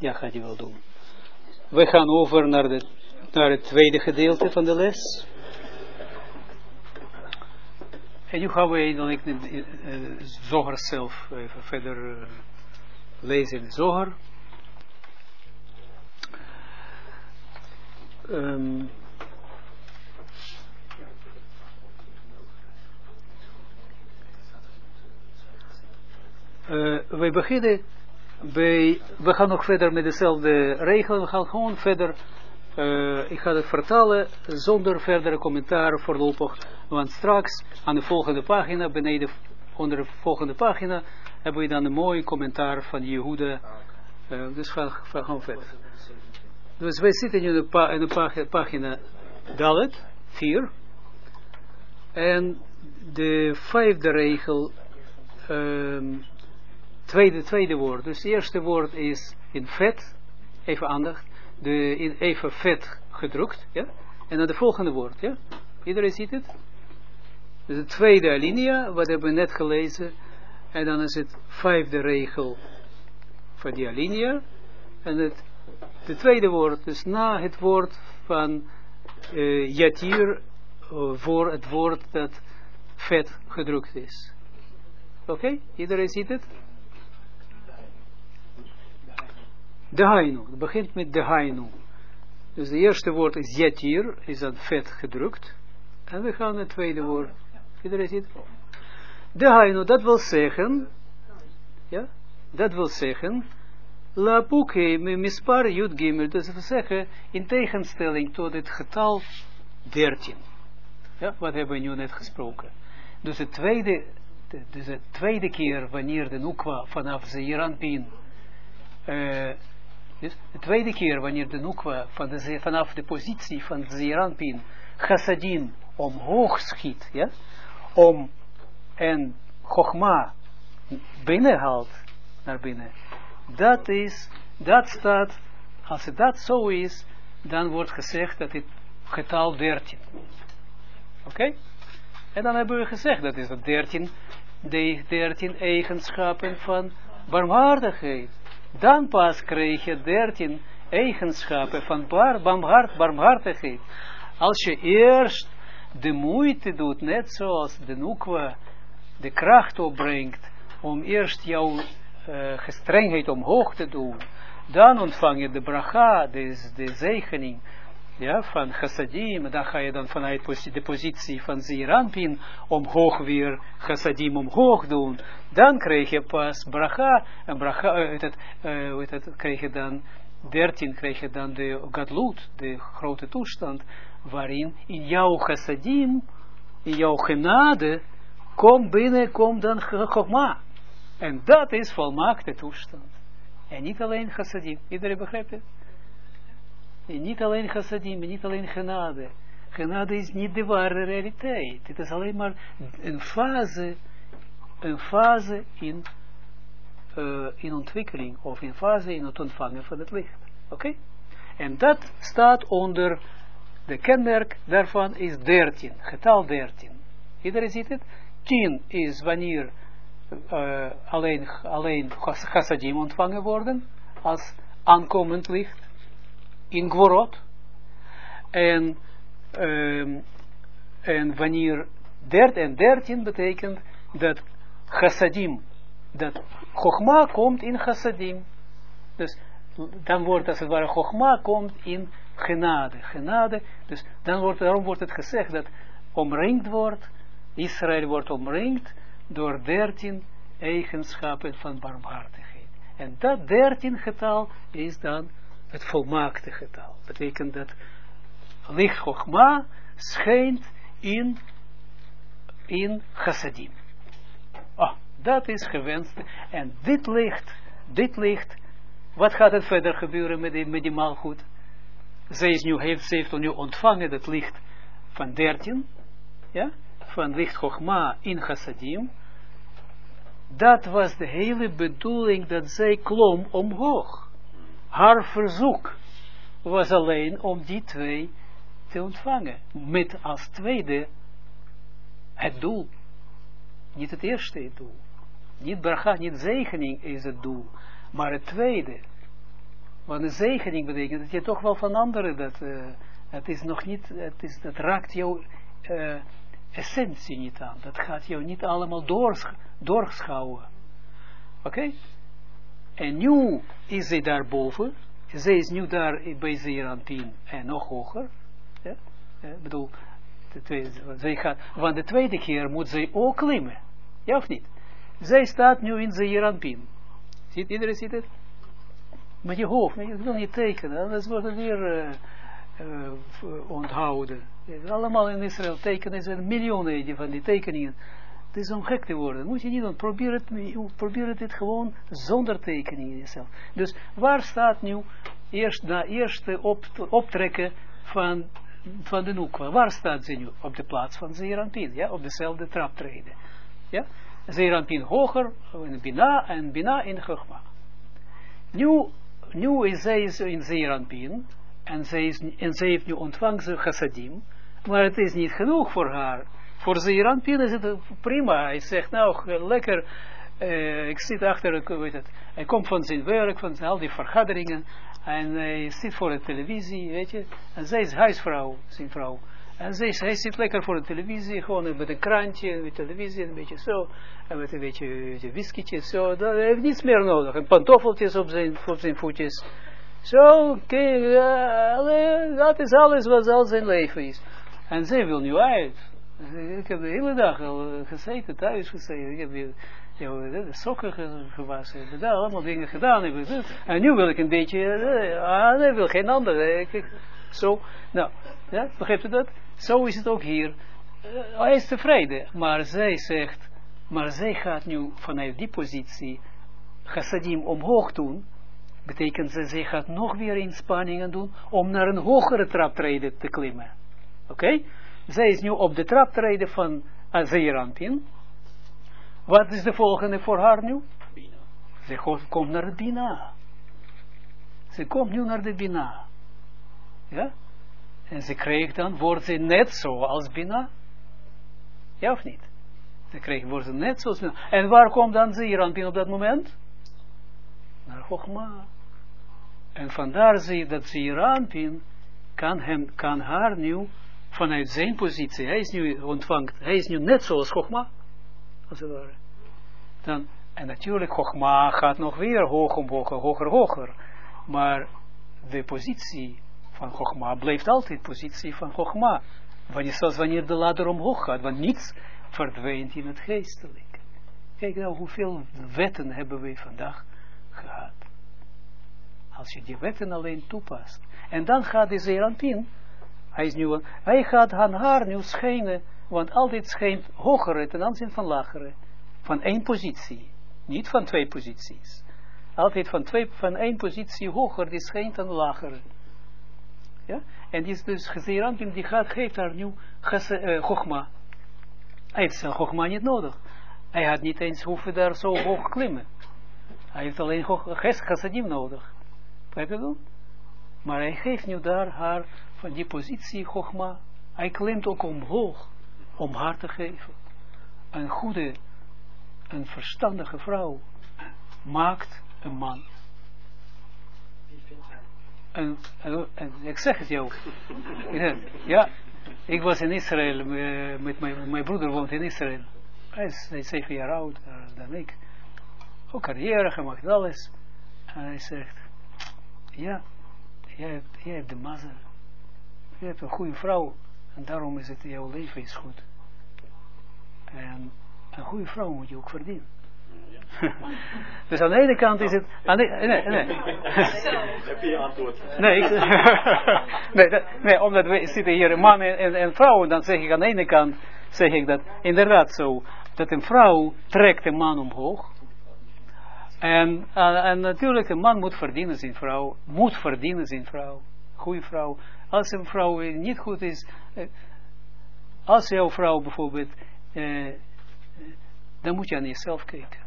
Ja, gaat hij wel doen. We gaan over naar, de, naar het tweede gedeelte van de les. En nu gaan we dan ik uh, Zoger zelf even verder uh, lezen Zoger. Uh, wij beginnen we gaan nog verder met dezelfde regel, we gaan gewoon verder, uh, ik ga het vertalen zonder verdere commentaar voorlopig, want straks aan de volgende pagina, beneden onder de volgende pagina, hebben we dan een mooi commentaar van Jehoede, uh, dus we gaan gewoon verder. Dus wij zitten nu in de, pa in de pagina, pagina Dalet, 4, en de vijfde regel, um, tweede, tweede woord. Dus het eerste woord is in vet, even aandacht, de, in even vet gedrukt, ja. En dan de volgende woord, ja. Iedereen ziet het? Dus de tweede alinea, wat hebben we net gelezen. En dan is het vijfde regel van die alinea. En het de tweede woord, dus na het woord van uh, voor het woord dat vet gedrukt is. Oké, iedereen ziet het? De hainu, het begint met de hainu. Dus het eerste woord is jatir, is dan vet gedrukt. En we gaan naar het tweede woord. Iedereen ziet het? De hainu, dat wil zeggen, ja, dat wil zeggen, La Puke mispar Jud Gimel, dus we zeggen, in tegenstelling tot het getal 13. Ja, wat hebben we nu net gesproken. Dus het tweede, dus de tweede keer wanneer de Nukwa vanaf Zeeranpin, uh, dus de tweede keer wanneer de Nukwa van de, vanaf de positie van Zeeranpin, Chassadim, omhoog schiet, ja, om en Chogma binnenhaalt naar binnen dat is, dat staat, als het dat zo is, dan wordt gezegd dat het getal 13. Oké? En dan hebben we gezegd, dat is dat 13, de 13 eigenschappen van barmhartigheid. Dan pas krijg je 13 eigenschappen van bar, barmhart, barmhartigheid. Als je eerst de moeite doet, net zoals de Nukwa de kracht opbrengt, om eerst jouw uh, gestrengheid omhoog te doen, dan ontvang je de bracha, de, de zegening, ja, van chassadim, dan ga je dan vanuit de positie van Zeranpin omhoog weer chassadim omhoog doen, dan krijg je pas bracha, en bracha, uh, het, uh, het, krijg je dan, 13 krijg je dan de gadlut, de grote toestand, waarin in jouw chassadim, in jouw genade, kom binnen, kom dan chogma. En dat is volmaakte toestand. En niet alleen chassadim. Iedereen begrijpt het? Niet alleen chassadim, niet alleen genade. Genade is niet de ware realiteit. Het is alleen maar een fase, een fase in, in ontwikkeling, of een fase in het ontvangen van het licht. Oké? En dat staat onder, de kenmerk daarvan is 13, getal 13. Iedereen ziet het? 10 is wanneer uh, alleen, alleen chassadim ontvangen worden, als aankomend licht, in Gvorot. En, um, en wanneer 13 en 13 betekent dat chassadim, dat chogma komt in chassadim. Dus dan wordt als het ware chogma komt in genade. Genade, dus dan wordt, daarom wordt het gezegd dat omringd wordt, Israël wordt omringd door dertien eigenschappen van barmhartigheid. En dat dertien getal is dan het volmaakte getal. Betekent dat licht Chogma schijnt in, in chassadim. Oh, dat is gewenst. En dit licht, dit licht, wat gaat er verder gebeuren met die, met die maalgoed? Zij, is nu, heeft, ze heeft nu ontvangen dat licht van dertien, ja, van licht Chogma in chassadim, dat was de hele bedoeling dat zij klom omhoog. Haar verzoek was alleen om die twee te ontvangen. Met als tweede het doel. Niet het eerste doel. Niet bracha, niet zegening is het doel. Maar het tweede. Want een zegening betekent dat je toch wel van anderen, dat, uh, het is nog niet, het is, dat raakt jouw uh, essentie niet aan. Dat gaat jou niet allemaal doorsch doorschouwen. Oké? En nu is zij daarboven, zij is nu daar bij Zerantin en nog hoger. Ja? Ik bedoel, de tweede, zij gaat, want de tweede keer moet zij ook klimmen. Ja of niet? Zij staat nu in Zeranpin. Ziet, iedereen ziet het? Met je hoofd, je wil niet tekenen, anders wordt het weer uh, uh, onthouden. Allemaal in Israël tekenen, zijn miljoenen van die tekeningen. Is om gek te worden. Moet je niet doen. Probeer het, probeer het gewoon zonder tekeningen in jezelf. Dus waar staat nu eerst na eerste op, optrekken van, van de Nukwa? Waar staat ze nu? Op de plaats van Zeranpin, ja, op dezelfde traptreden. Ja, Zeranpin hoger in Bina en Bina in Chogma. Nu, nu is zij in Zeranpin en zij, is, en zij heeft nu ontvangen ze chassadim, maar het is niet genoeg voor haar. Voor Zeranpin is het prima. Hij zegt, nou, lekker, uh, ik zit achter, weet het, hij komt van zijn werk, van al die vergaderingen, en hij zit voor de televisie, weet je, en zij is huisvrouw, zijn vrouw. En zij, hij zit lekker voor de televisie, gewoon met een krantje, met televisie, een beetje zo, en met een beetje, een whiskytje, zo, dat heeft niets meer nodig. En pantoffeltjes op zijn, op zijn voetjes. Zo, kijk, uh, dat is alles wat al zijn leven is. En zij wil nu uit. Ik heb de hele dag al gezeten, thuis gezeten. Ik heb weer de sokken gewassen. Ik daar allemaal dingen gedaan. En nu wil ik een beetje, ah, nee, wil geen ander. Zo, nou, ja, begrijpt u dat? Zo is het ook hier. Hij is tevreden, maar zij zegt, maar zij gaat nu vanuit die positie chassadim omhoog doen, betekent ze, zij gaat nog weer inspanningen doen om naar een hogere traptreden te klimmen. Oké? Zij is nu op de traptreden van Azerampin. Wat is de volgende voor haar nu? Bina. Ze komt naar de Bina. Ze komt nu naar de Bina. Ja? En ze kreeg dan, wordt ze net zo als Bina. Ja of niet? Ze kreeg, wordt ze net zoals Bina. En waar komt dan Zeeranpin op dat moment? Naar Chogma. En vandaar zie je dat Zeeranpin kan, hem, kan haar nu, vanuit zijn positie, hij is nu ontvangt, hij is nu net zoals Chogma, als het ware. Dan, en natuurlijk, Chogma gaat nog weer hoog omhoog, hoger, hoger. Maar de positie van Chogma blijft altijd positie van Chogma. Wanneer, zoals wanneer de ladder omhoog gaat, want niets verdwijnt in het geestelijk. Kijk nou hoeveel wetten hebben we vandaag gehad. Als je die wetten alleen toepast. En dan gaat de Zeranpin, hij, is nu, hij gaat aan haar nu schijnen, want altijd schijnt hogere ten aanzien van lagere. Van één positie, niet van twee posities. Altijd van, twee, van één positie hoger, die schijnt dan lagere. Ja? En die is dus Gezeranpin, die gaat, geeft haar nu uh, Chogma. Hij heeft zijn Chogma niet nodig. Hij had niet eens hoeven daar zo hoog klimmen. Hij heeft alleen Chassadim nodig. Begrijp je dat? Maar hij geeft nu daar haar van die positie Chogma. Hij klimt ook omhoog om haar te geven. Een goede, een verstandige vrouw maakt een man en, en, ik zeg het jou. ja, ik was in Israël, uh, met mijn, mijn broeder woont in Israël. Hij is, hij is zeven jaar oud uh, dan ik. Ook carrière gemaakt, alles. En hij zegt, ja, jij hebt de mazzel. Je hebt een goede vrouw. En daarom is het, jouw leven is goed. En een goede vrouw moet je ook verdienen. dus aan de ene kant is het... Aan de, nee, nee. Heb je antwoord? Nee, ik, nee, nee, omdat we zitten hier mannen en, en vrouwen, dan zeg ik aan de ene kant, zeg ik dat inderdaad zo, dat een vrouw trekt een man omhoog. En, uh, en natuurlijk, een man moet verdienen zijn vrouw, moet verdienen zijn vrouw, goede vrouw. Als een vrouw niet goed is, uh, als jouw vrouw bijvoorbeeld, uh, dan moet je aan jezelf kijken.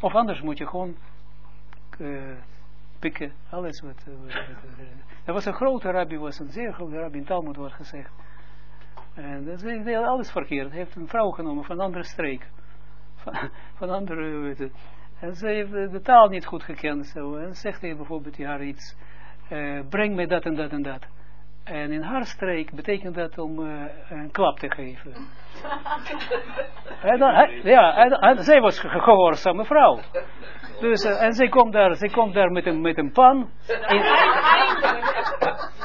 Of anders moet je gewoon pikken, alles wat... Uh, er was een grote rabbi, was een zeer grote rabbi, in Talmud wordt gezegd. En dat is alles verkeerd. Hij heeft een vrouw genomen van een andere streek. Van, andere. En ze heeft de taal niet goed gekend. Zo. En zegt hij bijvoorbeeld haar iets. Uh, breng mij dat en dat en dat. En in haar streek betekent dat om uh, een klap te geven. en dan, hij, ja, en, en, zij was een gehoorzame vrouw. Dus, uh, en zij komt daar, zij komt daar met een, met een pan. In,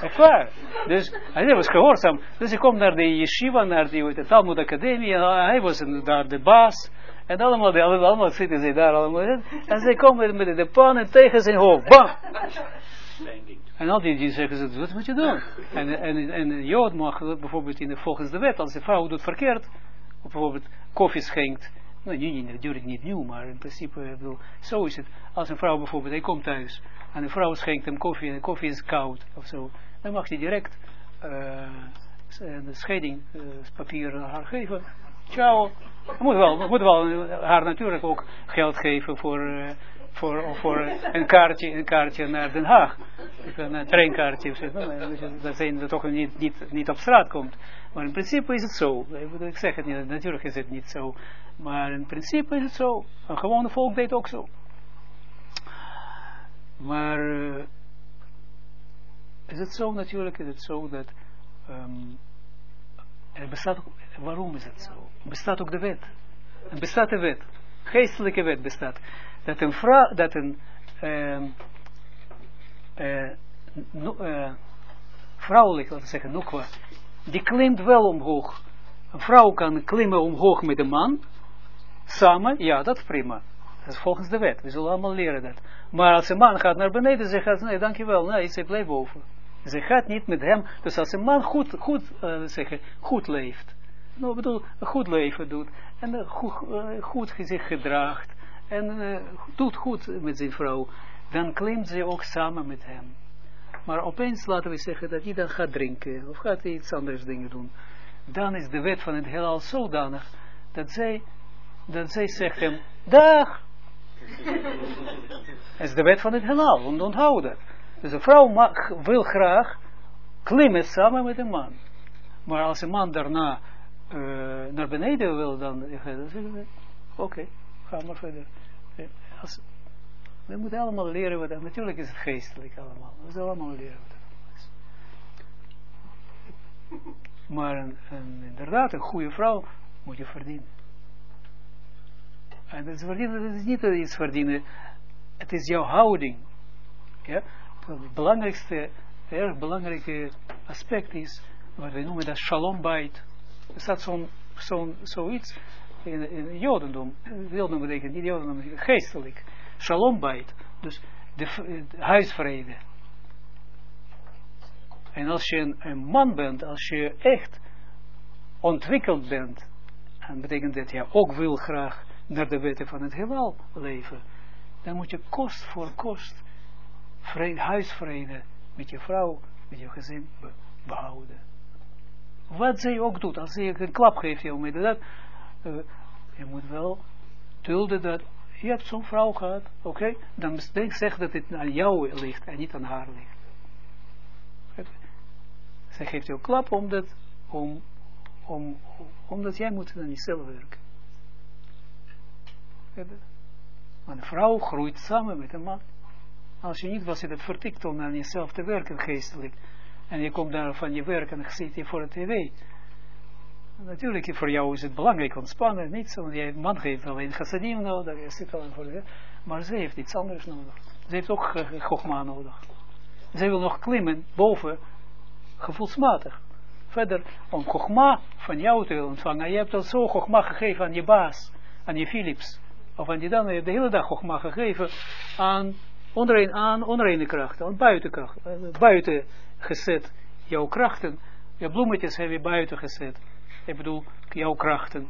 echt waar. Dus hij was gehoorzaam. Dus hij komt naar de yeshiva, naar die, de Talmud Academie. En hij was daar de baas. En allemaal, die, allemaal zitten ze daar allemaal. En zij komen met de pan en tegen zijn hoofd. Bam! En al die, die zeggen ze, wat moet je doen? En, en, en een jood mag bijvoorbeeld in de, volgens de wet, als de vrouw doet verkeerd, of bijvoorbeeld koffie schenkt, nou, niet, natuurlijk niet nieuw, maar in principe, ik bedoel, zo is het. Als een vrouw bijvoorbeeld, hij komt thuis, en een vrouw schenkt hem koffie, en de koffie is koud, of zo, dan mag hij direct uh, de scheidingspapier uh, haar geven. Ciao. Moet wel, moet wel haar natuurlijk ook geld geven voor... Uh, voor, voor een kaartje, een kaartje naar Den Haag. Een treinkaartje. Dat zijn dat toch niet, niet, niet op straat komt. Maar in principe is het zo. Ik zeg het niet, natuurlijk is het niet zo. Maar in principe is het zo. Een gewone volk deed ook zo. Maar is het zo natuurlijk, is het zo dat um, er bestaat, waarom is het zo? Bestaat ook de wet. Er bestaat de wet. Geestelijke wet bestaat dat een vrouw, dat een uh, vrouwelijk, laten we zeggen, nukwa, die klimt wel omhoog. Een vrouw kan klimmen omhoog met een man, samen, ja, dat is prima. Dat is volgens de wet, we zullen allemaal leren dat. Maar als een man gaat naar beneden, ze gaat, nee, dankjewel, nee, ze blijft boven. Ze gaat niet met hem, dus als een man goed, goed, uh, zeggen, goed leeft, nou, bedoel, goed leven doet, en goed, goed zich gedraagt, en uh, doet goed met zijn vrouw, dan klimt ze ook samen met hem. Maar opeens laten we zeggen dat hij dan gaat drinken, of gaat hij iets anders dingen doen. Dan is de wet van het heelal zodanig, dat zij, dat zij zegt hem, dag! Het is de wet van het heelal, onthoud dat. Dus een vrouw mag, wil graag klimmen samen met een man. Maar als een man daarna uh, naar beneden wil, dan, oké. Okay ga maar verder. Als, we moeten allemaal leren wat dat Natuurlijk is het geestelijk allemaal. We moeten allemaal leren wat dat is. Maar een, inderdaad, een goede vrouw moet je verdienen. En dat is, verdienen, dat is niet iets verdienen. Het is jouw houding. Ja? Het belangrijkste, erg belangrijke aspect is, wat we noemen dat shalom bait. Er staat zo'n zo'n zoiets in, in Jodendom, Jodendom betekent niet Jodendom, geestelijk, shalom bait, dus de, de, huisvrede. En als je een, een, man bent, als je echt ontwikkeld bent, dan betekent dat je ook wil graag naar de wetten van het heelal leven, dan moet je kost voor kost vrede, huisvrede met je vrouw, met je gezin behouden. Wat zij ook doet, als ze een klap geeft, je met dat, uh, je moet wel dulden dat, je hebt zo'n vrouw gehad, oké, dan denk, zeg dat het aan jou ligt en niet aan haar ligt. Zij geeft jou klap omdat, om, om, omdat jij moet aan jezelf werken. Een vrouw groeit samen met een man. Als je niet was, je dat vertikt om aan jezelf te werken geestelijk. En je komt daar van je werk en zit je voor de tv. Natuurlijk, voor jou is het belangrijk ontspannen, niet zo, jij man heeft alleen chassadim nodig, je zit alleen voor maar ze heeft iets anders nodig. Ze heeft ook gogma nodig. Ze wil nog klimmen boven, gevoelsmatig. Verder, om gogma van jou te ontvangen, je hebt al zo gogma gegeven aan je baas, aan je Philips, of aan die dan, je hebt de hele dag gogma gegeven aan onderin, aan onreine krachten, aan buitenkrachten, eh, buiten gezet, jouw krachten, je bloemetjes heb je buiten gezet ik bedoel, jouw krachten.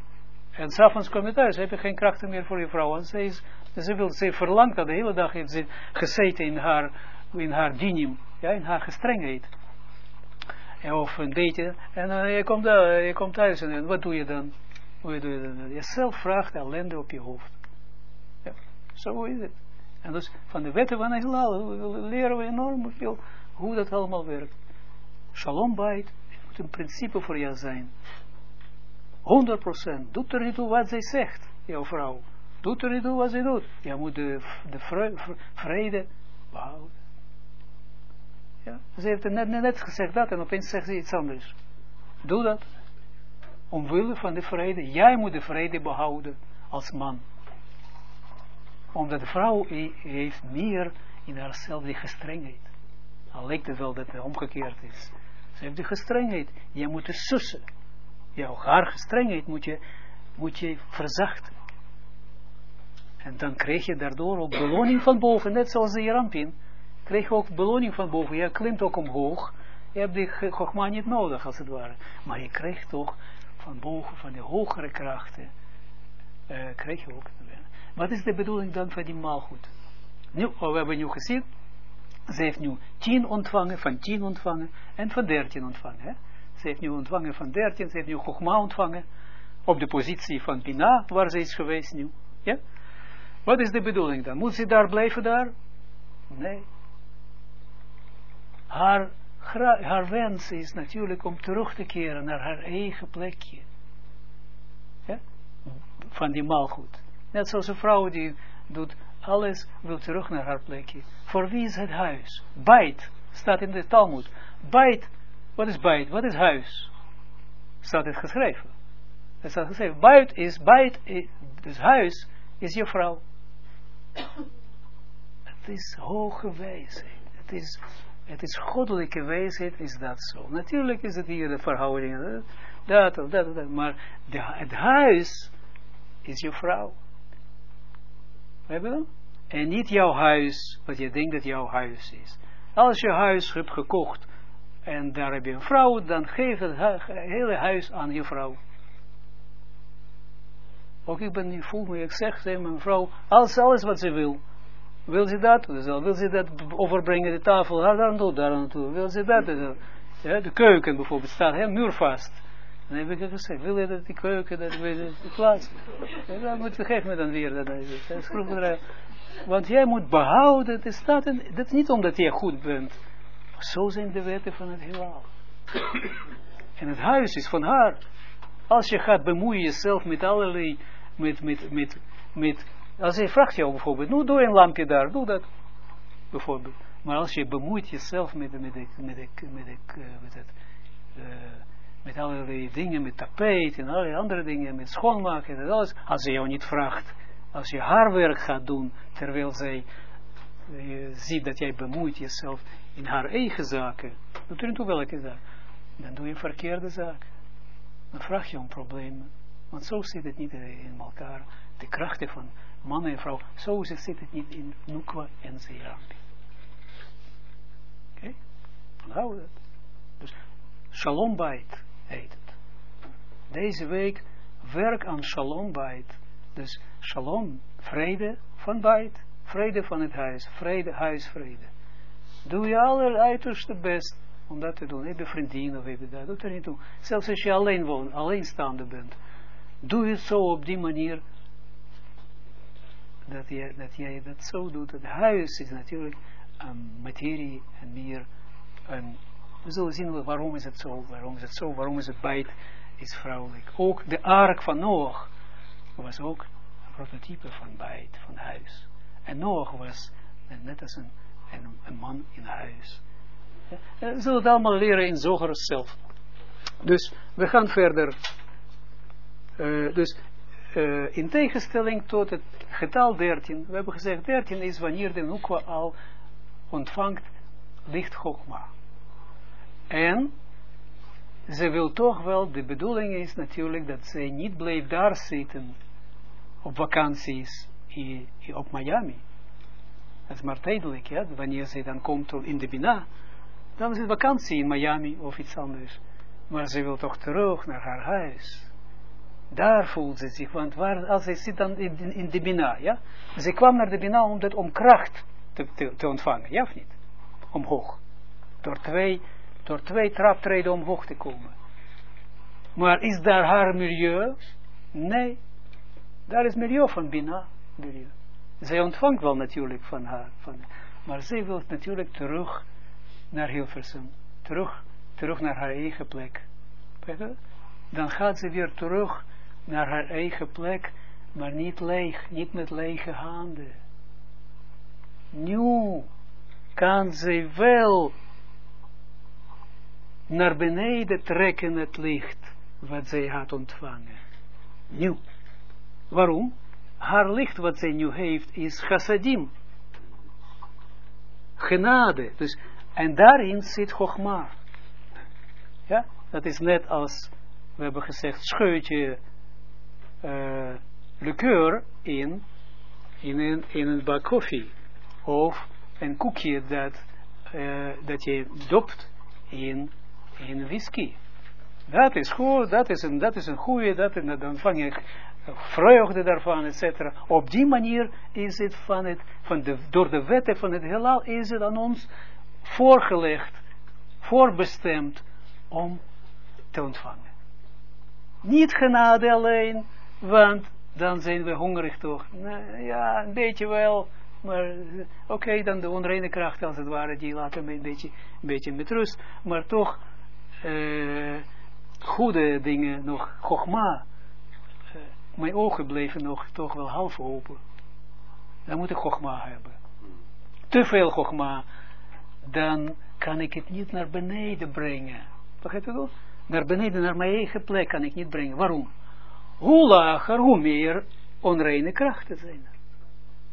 En s'avonds kom je thuis, heb je geen krachten meer voor je vrouw. En ze, is, ze, wil, ze verlangt dat de hele dag heeft ze gezeten in haar, in haar dinim, ja, in haar gestrengheid. of een beetje, en uh, je, komt, uh, je komt thuis en wat doe je dan? Wat doe je dan? Jezelf vraagt ellende op je hoofd. Ja, zo is het. En dus van de wetten van Israël leren we enorm veel hoe dat allemaal werkt. Shalom bait moet een principe voor jou zijn. 100%. Doet er niet toe wat zij zegt, jouw vrouw. Doet er niet toe wat ze doet. Je moet de, de vrede behouden. Ja, ze heeft net, net gezegd dat en opeens zegt ze iets anders. Doe dat. Omwille van de vrede. Jij moet de vrede behouden als man. Omdat de vrouw heeft meer in haarzelf die gestrengheid. Al lijkt het wel dat het omgekeerd is. Ze heeft de gestrengheid. Jij moet de sussen. Jouw haar gestrengheid moet je, moet je verzachten. En dan krijg je daardoor ook beloning van boven. Net zoals de Rampin. Krijg je ook beloning van boven. Je klimt ook omhoog. Je hebt die gogma niet nodig als het ware. Maar je krijgt toch van boven, van de hogere krachten. Uh, krijg je ook. Wat is de bedoeling dan van die maalgoed? Nu, oh, we hebben nu gezien ze heeft nu tien ontvangen, van tien ontvangen en van dertien ontvangen. Hè? Ze heeft nu ontvangen van dertien, ze heeft nu Chogma ontvangen op de positie van Bina, waar ze is geweest nu. Ja? Wat is de bedoeling dan? Moet ze daar blijven daar? Nee. Haar, haar wens is natuurlijk om terug te keren naar haar eigen plekje. Ja? Van die maalgoed. Net zoals een vrouw die doet alles, wil terug naar haar plekje. Voor wie is het huis? Bait, staat in de Talmud. Bait, wat is bait? Wat is huis? Staat het geschreven. Het staat geschreven. Bait is, bait, dus huis is je vrouw. het is hoge wijsheid. Het is, het is goddelijke wijsheid, is dat zo. Natuurlijk is het hier de verhouding, dat of dat, dat, maar de, het huis is je vrouw. Hebben En niet jouw huis, wat je denkt dat jouw huis is. Als je huis hebt gekocht en daar heb je een vrouw, dan geef het hele huis aan je vrouw. Ook ik ben, niet voel me, ik zeg tegen mijn vrouw, alles, alles wat ze wil. Wil ze dat? Dus wil ze dat overbrengen, de tafel, daar aan toe, daar aan toe. Wil ze dat? Ja, de keuken bijvoorbeeld staat heel muurvast. Dan heb ik gezegd, wil je dat die keuken, dat we de plaats. En dan moet je, me dan weer. Dat, dat Want jij moet behouden, het staat, dat is niet omdat jij goed bent. Zo zijn de wetten van het heelal. En het huis is van haar. Als je gaat bemoeien jezelf met allerlei, met, met, met, met als hij vraagt jou bijvoorbeeld, nou doe een lampje daar, doe dat. Bijvoorbeeld. Maar als je bemoeit jezelf met, met, met, met, met, met het, uh, met allerlei dingen, met tapijt en allerlei andere dingen, met schoonmaken en alles, als ze jou niet vraagt, als je haar werk gaat doen, terwijl zij je ziet dat jij bemoeit jezelf in haar eigen zaken, toe welke zaak, dan doe je een verkeerde zaak. Dan vraag je om problemen. Want zo zit het niet in elkaar. De krachten van man en vrouw, zo zit het niet in Nukwa en Zeerambi. Oké? Okay? dat. Dus, shalom bait heet het. Deze week werk aan shalom bait. Dus shalom, vrede van bait, vrede van het huis, vrede, huisvrede. Doe je aller uiterste best om dat te doen. Heb je vriendin of heb je dat, doe er niet toe. Zelfs als je alleen woont, alleenstaande bent. Doe het zo op die manier dat, je, dat jij dat zo doet. Het huis is natuurlijk materie en meer we zullen zien waarom is het zo, waarom is het zo, waarom is het bijt, is vrouwelijk. Ook de ark van Noach was ook een prototype van bijt, van huis. En Noach was net als een, een, man in huis. Ja, we zullen het allemaal leren in Zoger zelf. Dus we gaan verder. Uh, dus uh, in tegenstelling tot het getal 13. We hebben gezegd 13 is wanneer de Nukwa al ontvangt licht Chogma. En ze wil toch wel, de bedoeling is natuurlijk dat zij niet blijft daar zitten op vakanties op Miami. Dat is maar tijdelijk, ja. Wanneer ze dan komt in de Bina, dan is het vakantie in Miami of iets anders. Maar ze wil toch terug naar haar huis. Daar voelt ze zich, want waar, als zij zit dan in, in, de Bina, ja. Ze kwam naar de Bina om, dat, om kracht te, te, te ontvangen, ja of niet? Omhoog. Door twee door twee traptreden omhoog te komen. Maar is daar haar milieu? Nee. Daar is milieu van Bina. Milieu. Zij ontvangt wel natuurlijk van haar. Van, maar zij wil natuurlijk terug naar Hilversum. Terug, terug naar haar eigen plek. Dan gaat ze weer terug naar haar eigen plek maar niet leeg, niet met lege handen. Nu kan ze wel naar beneden trekken het licht wat zij had ontvangen. Nu. Waarom? Haar licht wat zij nu heeft is chassadim. Genade. Dus, en daarin zit Chogma. Ja, dat is net als, we hebben gezegd, scheutje uh, likeur in, in een, in een bak koffie. Of een koekje dat, uh, dat je dopt in, in whisky. Dat is goed, dat is een, dat is een goede, dat, en dan vang je vreugde daarvan, etc. Op die manier is het van het, van de, door de wetten van het heelal, is het aan ons voorgelegd, voorbestemd om te ontvangen. Niet genade alleen, want dan zijn we hongerig toch. Nou, ja, een beetje wel, maar oké, dan de onreine kracht als het ware, die laten me een beetje, een beetje met rust, maar toch uh, goede dingen, nog gogma. Mijn ogen bleven nog toch wel half open. Dan moet ik gogma hebben. Te veel gogma, dan kan ik het niet naar beneden brengen. Begrijp je dat? Naar beneden, naar mijn eigen plek kan ik niet brengen. Waarom? Hoe lager, hoe meer onreine krachten zijn.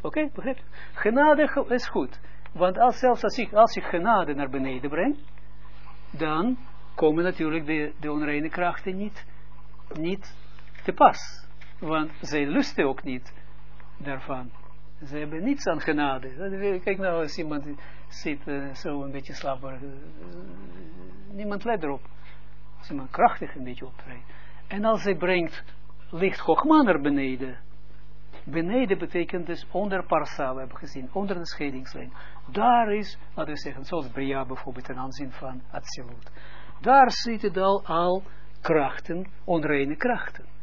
Oké, okay? Genade is goed. Want als, zelfs als ik, als ik genade naar beneden breng, dan komen natuurlijk de, de onreine krachten niet, niet te pas. Want zij lusten ook niet daarvan. Ze hebben niets aan genade. Kijk nou, als iemand zit uh, zo een beetje slaperig. Uh, niemand let erop. Als iemand krachtig een beetje optreedt. En als hij brengt licht Chogma beneden. Beneden betekent dus onder parsa, we hebben gezien, onder de scheidingslijn. Daar is, laten we zeggen, zoals Bria bijvoorbeeld ten aanzien van Atsilut. Daar zitten al, al krachten, onreine krachten.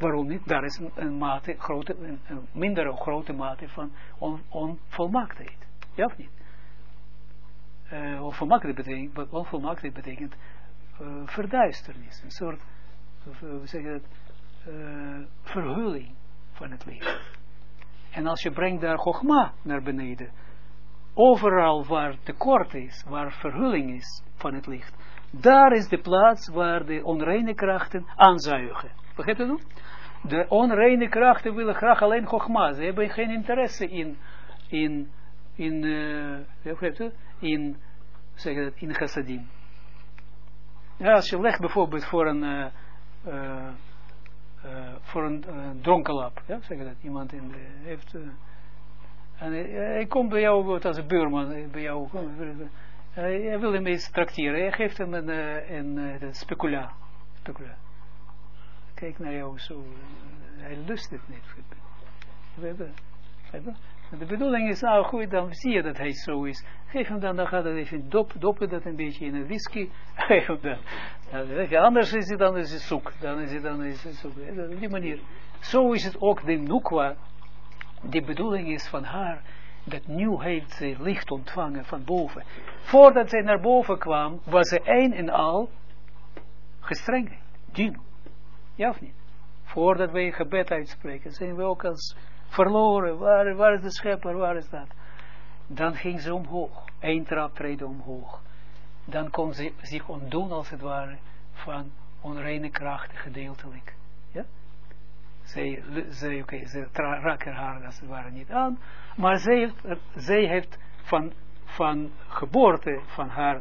Waarom niet? Daar is een, mate, grote, een, een minder grote mate van on, onvolmaaktheid. Ja of niet? Uh, onvolmaaktheid betekent, onvolmaaktheid betekent uh, verduisternis. Een soort, uh, we zeggen het, verhulling van het licht. En als je brengt daar Chogma naar beneden, overal waar tekort is, waar verhulling is van het licht, daar is de plaats waar de onreine krachten aanzuigen. Begrijp je dat? De onreine krachten willen graag alleen Chogma. Ze hebben geen interesse in, in, in, uh, in, zeg dat, in chassadim. Ja, als je legt bijvoorbeeld voor een, uh, uh, voor een dronkenlap, ja, zeg dat, iemand in de, heeft, en hij komt bij jou als een buurman, bij jou, hij wil hem eens tracteren, hij geeft hem een, een, een specula, specula kijk naar jou zo. Hij lust het niet. De bedoeling is, nou goed, dan zie je dat hij zo is. Geef hem dan, dan gaat het even dop, doppen dat een beetje in een whisky. Geef hem dan. anders is het dan is het zoek. Dan is het dan is het zoek. Op die manier. Zo is het ook de Nukwa. De bedoeling is van haar, dat nu heeft ze licht ontvangen van boven. Voordat zij naar boven kwam, was ze één en al gestreng. Dien. Ja of niet? Voordat wij gebed uitspreken, zijn we ook als verloren. Waar, is de schepper? Waar is dat? Dan ging ze omhoog. Eén trap treden omhoog. Dan kon ze zich ontdoen, als het ware, van onreine krachten gedeeltelijk. Ja? Zij, zij, okay, ze raken haar, als het ware, niet aan. Maar zij heeft, zij heeft van, van geboorte van haar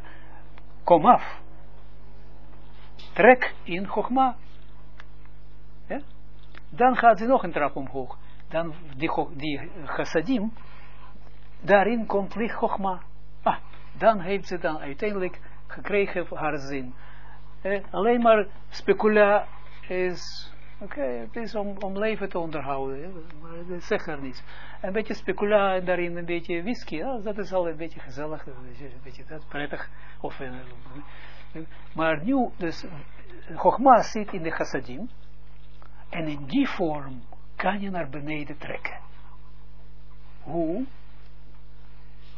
komaf. Trek in Chogma. Dan gaat ze nog een trap omhoog. Dan die, die chassadim, daarin komt licht Chogma. Ah, dan heeft ze dan uiteindelijk gekregen haar zin. Eh, alleen maar specula is, oké, het is om, om leven te onderhouden, maar dat zegt er niets. Een beetje specula en daarin een beetje whisky, dat is al een beetje gezellig, een beetje, een beetje dat, prettig. Of, uh, maar nu, dus, zit in de chassadim, en in die vorm kan je naar beneden trekken. Hoe?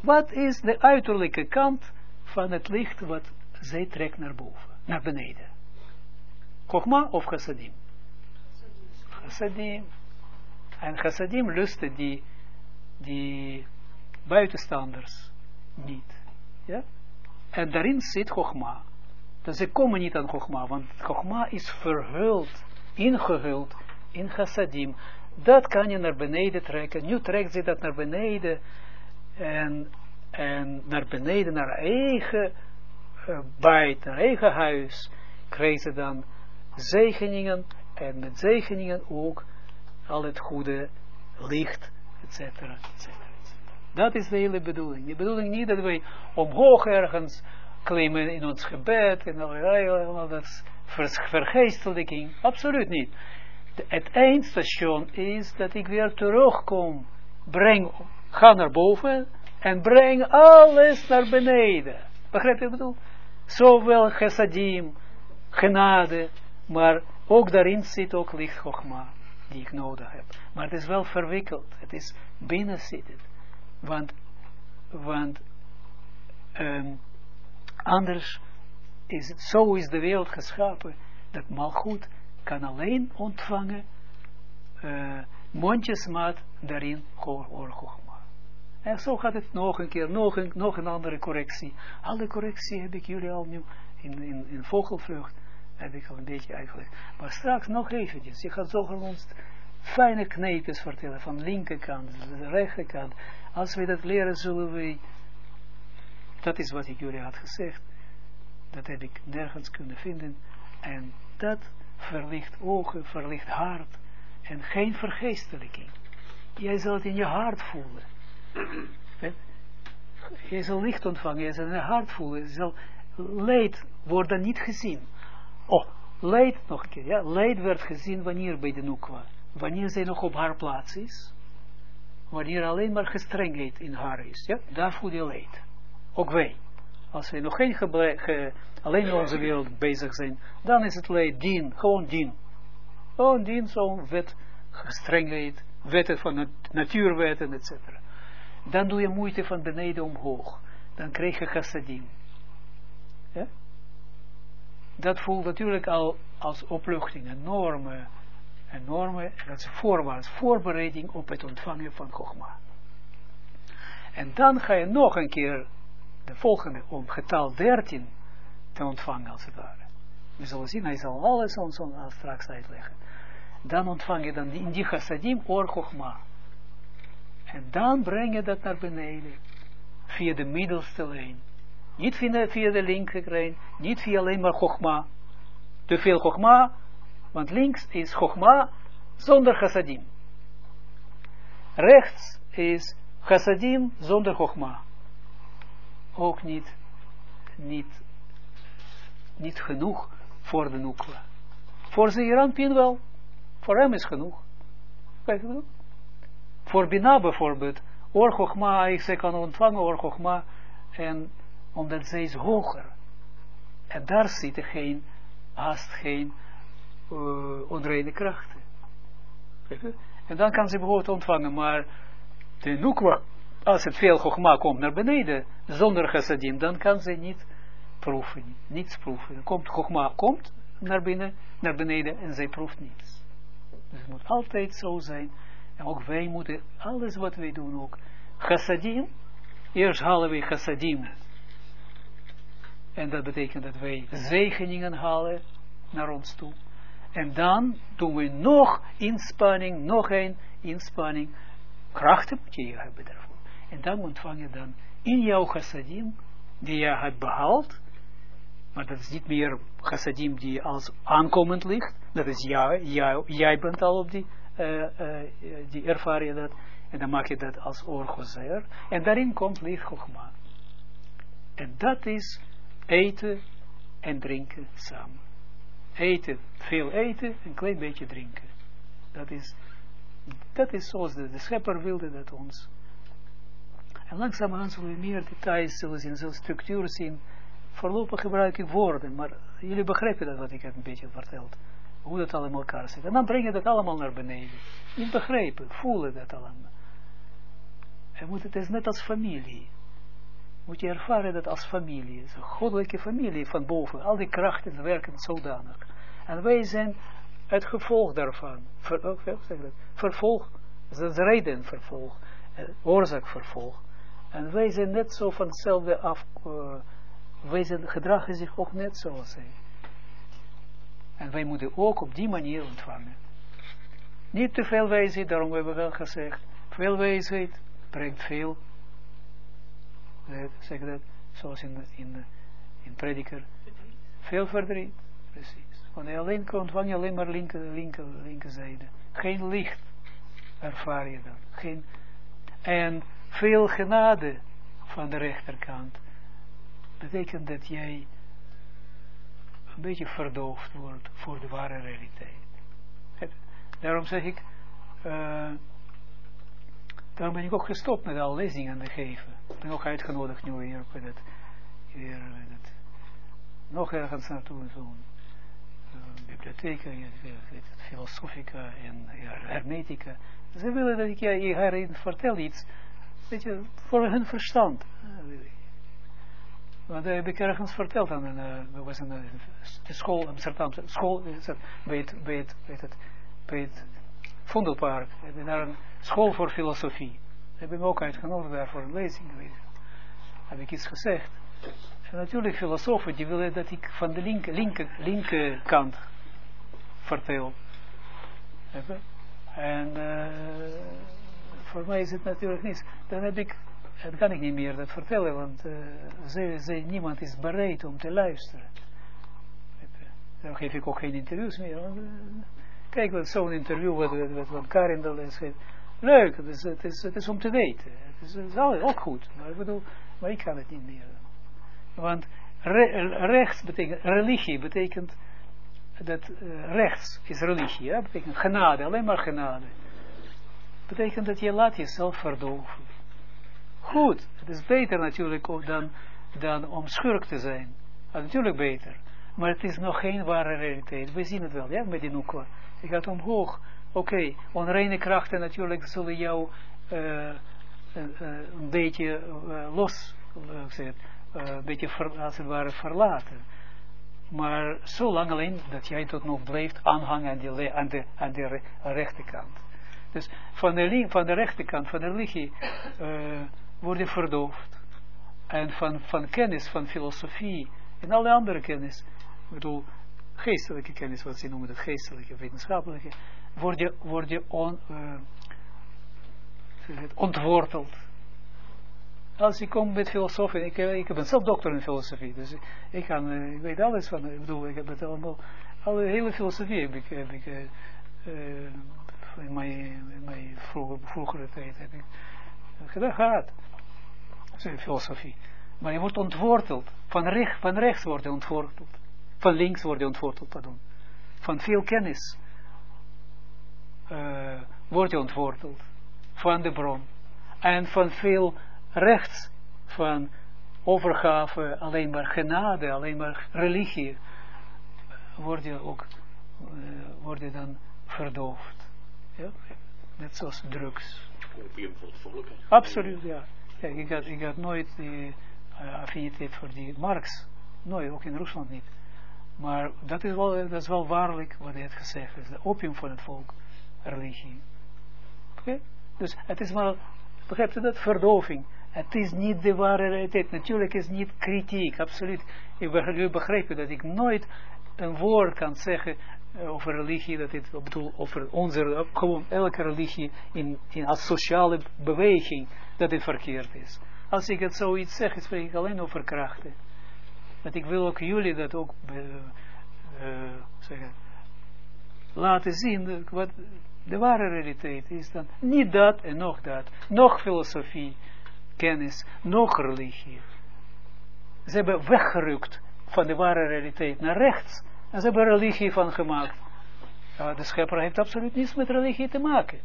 Wat is de uiterlijke kant van het licht wat zij trekt naar boven, naar beneden? Chogma of chassadim? Chassadim. En chassadim lusten die, die buitenstanders niet. Ja? En daarin zit Chogma. Dus ze komen niet aan Chogma, want Chogma is verhuld, ingehuld in chassadim. Dat kan je naar beneden trekken. Nu trekt ze dat naar beneden en, en naar beneden, naar eigen uh, bijt, naar eigen huis, krijgt ze dan zegeningen en met zegeningen ook al het goede licht, etc. etc. Dat is de hele bedoeling. De bedoeling niet dat wij omhoog ergens klimmen in ons gebed en al dat vergeestelijking. Absoluut niet. Het eindstation is dat ik weer terugkom. Breng, ga naar boven en breng alles naar beneden. Begrijp je wat ik bedoel? Zowel chassadim, genade, maar ook daarin zit ook licht Chogma, die ik nodig heb. Maar het is wel verwikkeld. Het is binnenzittend. Want, want um, anders is zo is de wereld geschapen, dat malgoed kan alleen ontvangen uh, mondjesmaat daarin Chogma. En zo gaat het nog een keer, nog een, nog een andere correctie. Alle correctie heb ik jullie al nu in, in, in vogelvlucht, heb ik al een beetje uitgelegd. Maar straks nog eventjes, je gaat zo ons fijne kneepjes vertellen, van linkerkant, de rechterkant. Als we dat leren, zullen we, dat is wat ik jullie had gezegd, dat heb ik nergens kunnen vinden. En dat verlicht ogen, verlicht hart en geen vergeestelijking. Jij zal het in je hart voelen. Je zal licht ontvangen, je zal in je hart voelen, je zal leed worden niet gezien. Oh, leed, nog een keer, ja, leed werd gezien wanneer bij de Nukwa wanneer zij nog op haar plaats is, wanneer alleen maar gestrengheid in haar is, ja, daar voel je leed. Ook wij. Als wij nog geen ge, alleen in onze wereld bezig zijn, dan is het leed dien, gewoon dien. Gewoon dien, zo'n wet, gestrengheid, wetten van nat natuurwetten, etc. Dan doe je moeite van beneden omhoog. Dan krijg je chassadim. Ja? Dat voelt natuurlijk al als opluchting, enorme enorme, dat is voorwaarts, voorbereiding op het ontvangen van Chogma. En dan ga je nog een keer de volgende, om getal 13 te ontvangen als het ware. We zullen zien, hij zal alles ons straks uitleggen. Dan ontvang je dan in die chassadim or Chogma. En dan breng je dat naar beneden, via de middelste lijn. Niet via, via de linkerlijn, niet via alleen maar Chogma. Te veel Chogma, want links is Chogma zonder chassadim. Rechts is chassadim zonder Chogma. Ook niet, niet, niet genoeg voor de Nukwa. Voor Zeeranpien wel. Voor hem is genoeg. Kijk je Voor Bina bijvoorbeeld. Or Chogma, ik ze kan ontvangen Or Chogma. En omdat zij is hoger. En daar zitten geen, haast geen uh, onreine krachten. En dan kan ze bijvoorbeeld ontvangen, maar de nukwa, als het veel gogma komt naar beneden, zonder chassadim, dan kan ze niet proeven, niets proeven. Komt gogma komt naar binnen, naar beneden en zij proeft niets. Dus het moet altijd zo zijn. En ook wij moeten, alles wat wij doen ook, chassadim, eerst halen wij chassadim. En dat betekent dat wij zegeningen halen naar ons toe. En dan doen we nog inspanning, nog een inspanning. Krachten moet je hebben. En dan ontvang je dan in jouw chassadim, die je hebt behaald, maar dat is niet meer chassadim die als aankomend ligt, dat is jij, jij, bent al op die, uh, die ervaar je dat, en dan maak je dat als orgozer, en daarin komt licht Chogma. En dat is eten en drinken samen eten, veel eten, een klein beetje drinken. Dat is, dat is zoals de schepper wilde dat ons. En langzamerhand zullen we meer details zullen zien, zullen structuur zien. Voorlopig gebruik ik woorden, maar jullie begrijpen dat wat ik heb een beetje verteld. Hoe dat allemaal elkaar zit. En dan breng je dat allemaal naar beneden. Niet begrijpen, voelen dat allemaal. En moet het is net als familie moet je ervaren dat als familie, een goddelijke familie van boven, al die krachten werken zodanig. En wij zijn het gevolg daarvan, ver, oh, vervolg, Dat is reden vervolg, oorzaak vervolg. En wij zijn net zo van hetzelfde af, uh, wij zijn, gedragen zich ook net zoals zij. En wij moeten ook op die manier ontvangen. Niet te veel wijsheid, daarom hebben we wel gezegd, veel wijsheid brengt veel, zeg dat, zoals in, in, in prediker, veel verdriet, precies. Want je alleen ontvang je alleen maar linker, linker, linkerzijde. Geen licht ervaar je dan. Geen, en veel genade van de rechterkant betekent dat jij een beetje verdoofd wordt voor de ware realiteit. Daarom zeg ik, uh, daarom ben ik ook gestopt met al lezingen te geven. Ik ben ook uitgenodigd nu hier bij het, hier bij het nog ergens naartoe, zo'n uh, bibliotheek, filosofica en hermetica. Ze willen dat ik ja, je vertel iets, weet je, voor hun verstand. Want uh, heb ik ergens verteld aan een, uh, was een, de school, Amsterdam, school, bij het, bij het, bij het, bij het daar een school voor filosofie. Hebben we ook uitgenodigd daar voor een lezing. Heb ik iets gezegd. En natuurlijk filosofen die willen dat ik van de linker, linker, linkerkant vertel. En uh, voor mij is het natuurlijk niet. Dan heb ik, dat kan ik niet meer dat vertellen, want uh, ze, ze, niemand is bereid om te luisteren. Dan geef ik ook geen interviews meer. Uh, kijk, wat zo'n interview wat, wat, wat Karin dan geeft. Leuk, het is, het, is, om te weten. Het is, het ook goed. Maar ik bedoel, maar ik kan het niet meer. Want re, rechts betekent, religie betekent, dat rechts is religie, ja, betekent genade, alleen maar genade. Betekent dat je laat jezelf verdoven. Goed, het is beter natuurlijk dan, dan om schurk te zijn. natuurlijk beter. Maar het is nog geen ware realiteit. We zien het wel, ja, met die noekwa. Je gaat omhoog. Oké, okay, onreine krachten natuurlijk zullen jou uh, uh, een beetje los, zeg, een beetje ver, als het ware verlaten. Maar zolang alleen dat jij tot nog blijft aanhangen aan, aan, de, aan de rechterkant. Dus van de, van de rechterkant, van de religie, uh, word je verdoofd. En van, van kennis, van filosofie en alle andere kennis, ik bedoel, geestelijke kennis, wat ze noemen dat geestelijke, wetenschappelijke, word je, word je on, uh, ontworteld. Als ik kom met filosofie, ik, ik ben zelf dokter in filosofie, dus ik, kan, ik weet alles van, ik bedoel, ik heb het allemaal, alle hele filosofie heb ik, heb ik uh, in mijn, mijn vroege, vroegere tijd heb ik gedaan gehad. filosofie. Maar je wordt ontworteld. Van, recht, van rechts wordt je ontworteld. Van links wordt je ontworteld, pardon. Van veel kennis uh, wordt je ontworteld. Van de bron. En van veel rechts, van overgave, alleen maar genade, alleen maar religie, word je ook, uh, word je dan verdoofd. Ja? Net zoals drugs. Opium voor het volk. Absoluut, ja. Kijk, ik had, ik had nooit die uh, affiniteit voor die Marx. Nooit, ook in Rusland niet. Maar dat is wel, dat is wel waarlijk wat hij heeft gezegd. Is de opium van het volk, religie. Oké? Okay? Dus het is wel, begrijpt u dat? Verdoving. Het is niet de ware realiteit. Natuurlijk is het niet kritiek, absoluut. Ik begrijp dat ik nooit een woord kan zeggen over religie, dat ik bedoel over onze, gewoon elke religie in, in als sociale beweging, dat het verkeerd is. Als ik het zoiets zeg, spreek ik alleen over krachten. Want ik wil ook jullie dat ook uh, uh, zeggen, laten zien, wat de ware realiteit is dan niet dat en nog dat, nog filosofie, kennis, nog religie. Ze hebben weggerukt van de ware realiteit naar rechts. En ze hebben religie van gemaakt. Ja, de schepper heeft absoluut niets met religie te maken.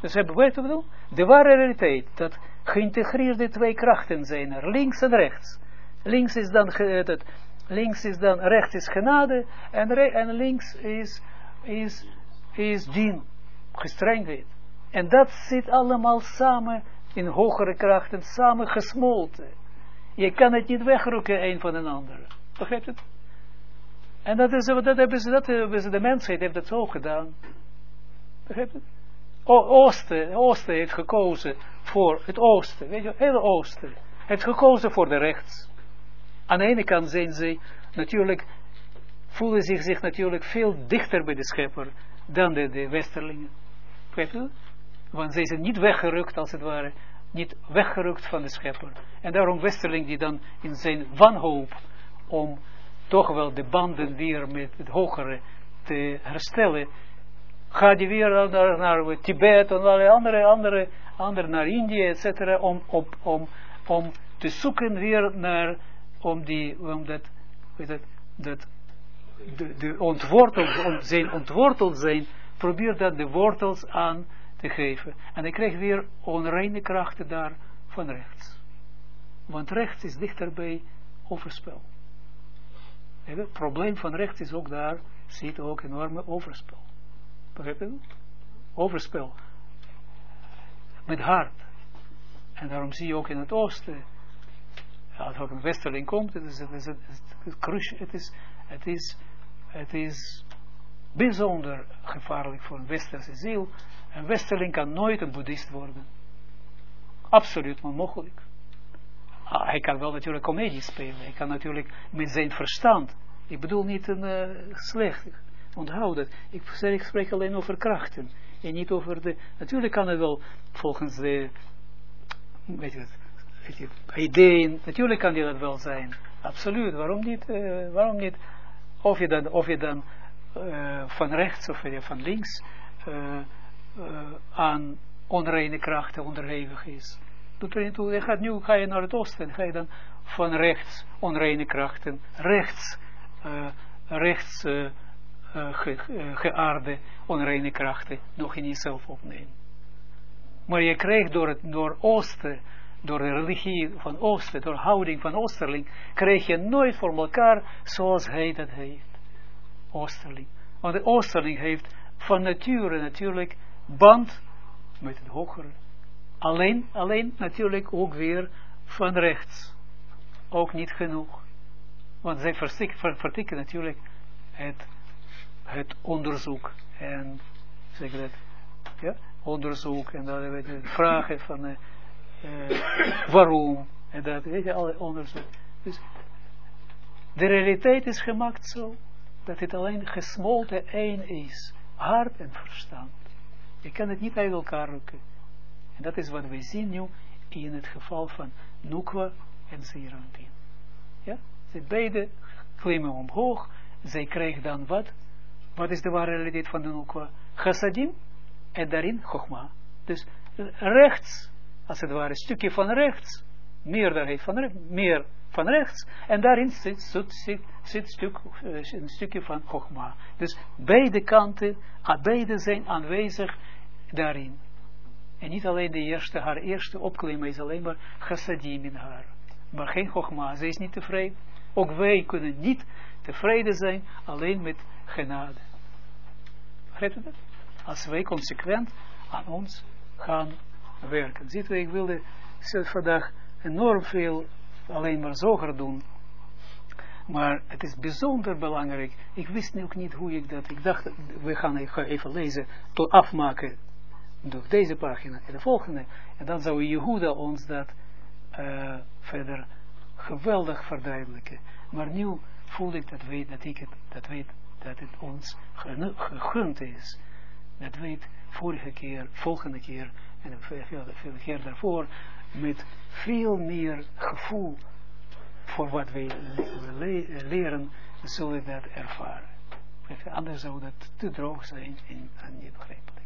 Dus hebben, weet je bedoel? De ware realiteit, dat geïntegreerde twee krachten zijn er, links en rechts. Links is dan, dat, links is dan, rechts is genade, en, en links is, is, is dien, gestrengheid. En dat zit allemaal samen in hogere krachten, samen gesmolten. Je kan het niet wegrukken, een van de andere. Begrijpt het? En dat, is, dat, hebben ze, dat hebben ze, de mensheid heeft dat zo gedaan. Begrijp je? oosten, oosten heeft gekozen voor het oosten, weet je, hele oosten, heeft gekozen voor de rechts. Aan de ene kant zijn ze natuurlijk, voelen zich, zich natuurlijk veel dichter bij de schepper dan de, de westerlingen. Begrijp je? Want zij zijn niet weggerukt, als het ware, niet weggerukt van de schepper. En daarom westerling die dan in zijn wanhoop om toch wel de banden weer met het hogere te herstellen, gaat hij weer naar, naar Tibet en allerlei andere, andere, andere naar Indië, etc. Om, op, om, om te zoeken weer naar, om die, om dat, dat de, de ontworteld, on, zijn ontworteld zijn, probeer dat de wortels aan te geven. En hij krijgt weer onreine krachten daar van rechts. Want rechts is dichter bij Het probleem van rechts is ook daar, ziet ook enorme overspel. Begrijp je? Overspel. Met hart. En daarom zie je ook in het oosten, als er een westerling komt, het is, het is, het is, het is, het is bijzonder gevaarlijk voor een westerse ziel. Een westerling kan nooit een boeddhist worden. Absoluut onmogelijk. Ah, hij kan wel natuurlijk comedie spelen. Hij kan natuurlijk met zijn verstand. Ik bedoel niet een uh, slecht. Onthoud dat. Ik, ik spreek alleen over krachten. En niet over de... Natuurlijk kan hij wel volgens de... Weet je, ideeën. Natuurlijk kan hij dat wel zijn. Absoluut. Waarom niet? Uh, waarom niet? Of je dan, of je dan uh, van rechts of van links aan onreine krachten onderhevig is toe. Je gaat nu ga je naar het oosten, ga je dan van rechts onreine krachten, rechts, uh, rechts uh, ge, geaarde onreine krachten nog in jezelf opnemen. Maar je krijgt door het door oosten, door de religie van oosten, door houding van oosterling, krijg je nooit voor elkaar zoals hij dat heeft. Oosterling. Want de oosterling heeft van nature natuurlijk band met het hogere Alleen, alleen natuurlijk ook weer van rechts. Ook niet genoeg. Want zij vertikken natuurlijk het, het onderzoek en zeg dat, ja, onderzoek en dat we vragen van uh, uh, waarom en dat weet je alle onderzoek. Dus de realiteit is gemaakt zo dat het alleen gesmolten één is, hart en verstand. Je kan het niet uit elkaar rukken. En dat is wat we zien nu in het geval van Nukwa en Zerantin. Ja, ze beide klimmen omhoog, zij krijgen dan wat? Wat is de ware realiteit van de Nukwa? Chassadim en daarin Chogma. Dus rechts, als het ware, een stukje van rechts, meerderheid van rechts, meer van rechts, en daarin zit, zit, zit, uh, een stukje van Chogma. Dus beide kanten, beide zijn aanwezig daarin. En niet alleen de eerste, haar eerste opklimmen is alleen maar chassadim in haar. Maar geen chogma, ze is niet tevreden. Ook wij kunnen niet tevreden zijn alleen met genade. Begrijpt u dat? Als wij consequent aan ons gaan werken. Ziet u, ik wilde vandaag enorm veel alleen maar zoger doen. Maar het is bijzonder belangrijk. Ik wist ook niet hoe ik dat... Ik dacht, we gaan even lezen, tot afmaken door deze pagina en de volgende. En dan zou Jehuda ons dat uh, verder geweldig verduidelijken. Maar nu voel ik dat, weet, dat, ik het, dat, weet, dat het ons gegund is. Dat weet vorige keer, volgende keer en veel, keer daarvoor met veel meer gevoel voor wat wij le leren, zullen dat ervaren. Anders zou dat te droog zijn en, en niet begrijpelijk.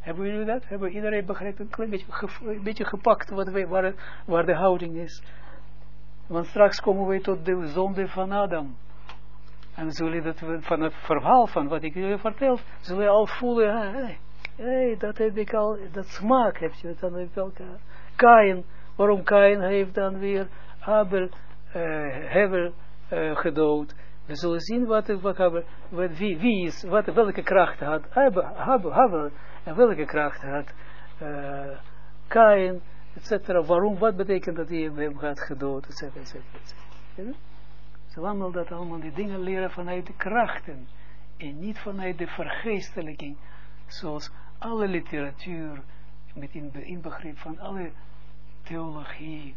Hebben jullie dat? Hebben iedereen begrepen? Een klein beetje, een beetje gepakt wat we, waar, waar de houding is. Want straks komen we tot de zonde van Adam. En zullen dat van het verhaal van wat ik jullie vertel, zullen al voelen, hey, hey, dat heb ik al, dat smaak heb je dan met elkaar. Kain, waarom Kain heeft dan weer Abel, uh, Hevel uh, gedood. We zullen zien wat, wat, wat wie, is, wat, welke kracht had Abel, Abel en welke kracht had uh, Kain, etc. Waarom, wat betekent dat hij hem gaat gedood, etc. etc. etc. Ze allemaal dat allemaal die dingen leren vanuit de krachten en niet vanuit de vergeestelijking, zoals alle literatuur, met in, inbegrip van alle theologie,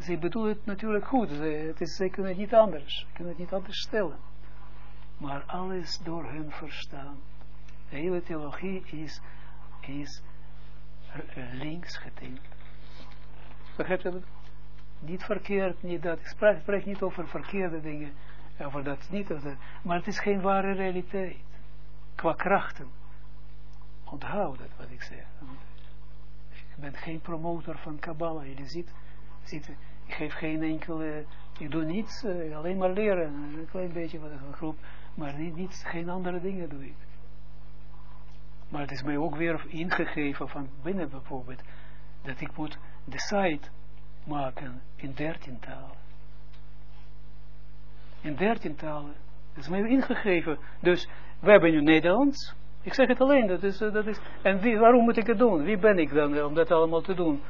ze bedoelen het natuurlijk goed, ze, het is, ze kunnen het niet anders, ze kunnen het niet anders stellen. Maar alles door hun verstaan. De hele theologie is, is links getint. Begrijpt je dat? Niet verkeerd, niet dat. Ik spreek, spreek niet over verkeerde dingen, over dat niet, over dat, maar het is geen ware realiteit. Qua krachten. Onthoud dat wat ik zeg. Ik ben geen promotor van Kabbalah. Jullie ziet, ziet, ik geef geen enkele, ik doe niets, uh, alleen maar leren. Een klein beetje wat een groep, maar niet, niets, geen andere dingen doe ik. Maar het is mij ook weer ingegeven van binnen bijvoorbeeld, dat ik moet de site maken in dertien talen. In dertien talen. Dat is mij ingegeven. Dus, we hebben nu Nederlands. Ik zeg het alleen, dat is, dat is en wie, waarom moet ik het doen? Wie ben ik dan om dat allemaal te doen?